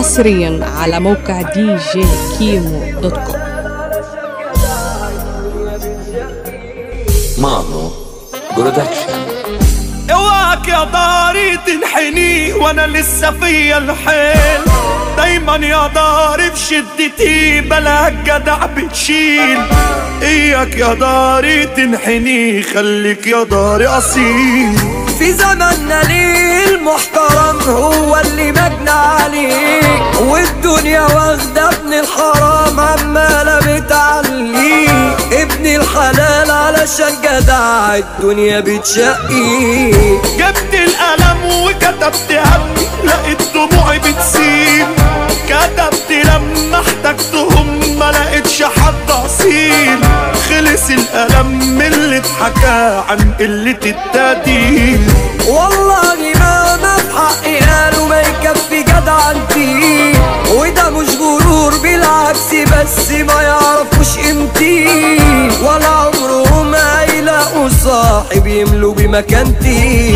حصريا على موقع دي جي كيمو dot com مانو production اوعاك يا ضهري تنحني وأنا لسه فيا الحيل. دايما يا ضهري في شدتي بلاقيك جدع بتشيل. اياك يا ضهري تنحني خليك يا ضهري أصيل. في زماننا ليه المحترم هو والدنيا واخدة ابن الحرام عمالة بتعليه ابن الحلال علشان جدع الدنيا بتشقيه جبت القلم وكتبت همي لقيت دموعي بتسيل كتبت لما احتجتهم ما لقيتش حد أصيل. خلص القلم من اللي اتحكى عن قلة التقدير. والله ما في حقي قالوا ما يكفي جدع انتي وده مش غرور بالعكس بس ما يعرفوش قيمتي. ولا عمرهم هيلاقوا صاحب يملوا بمكانتي.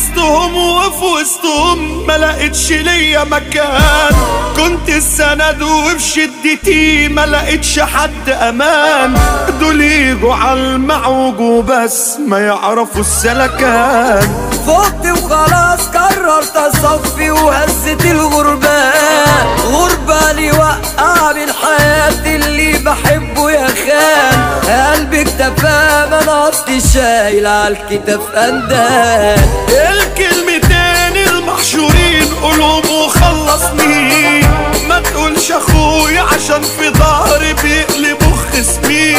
ميزتهم وفي وسطهم ما لقيتش ليا مكان. كنت السند وفي شدتي ما لقيتش حد أمان. دول يجوا على المعوج وبس ما يعرفوا السلكان فقت وخلاص قررت اصفي وهزت الغربان غربة لي وقع من حياتي اللي بحبه يا خان قلبي اكتفى نقصت شايل عالكتاف اندان الكلمتين المحشورين قولهم وخلصني. ما تقولش أخويا عشان في ظهري بيقلبوا خصمي.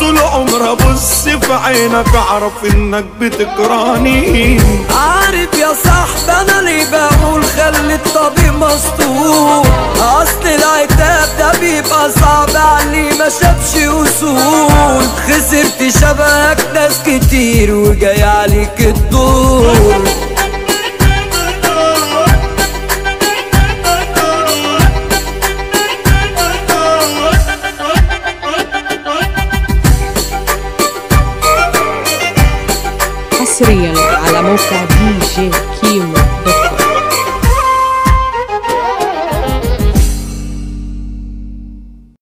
طول عمر أبص في عينك أعرف إنك بتكرهني. عارف يا صاحب أنا ليه بقول خلي الطبيب مسطول أصل العتاب ده بيبقى صعب علي ما شافش وصول في شبهك ناس كتير وجاي عليك الدور. حصريا على موقع دي جي كيما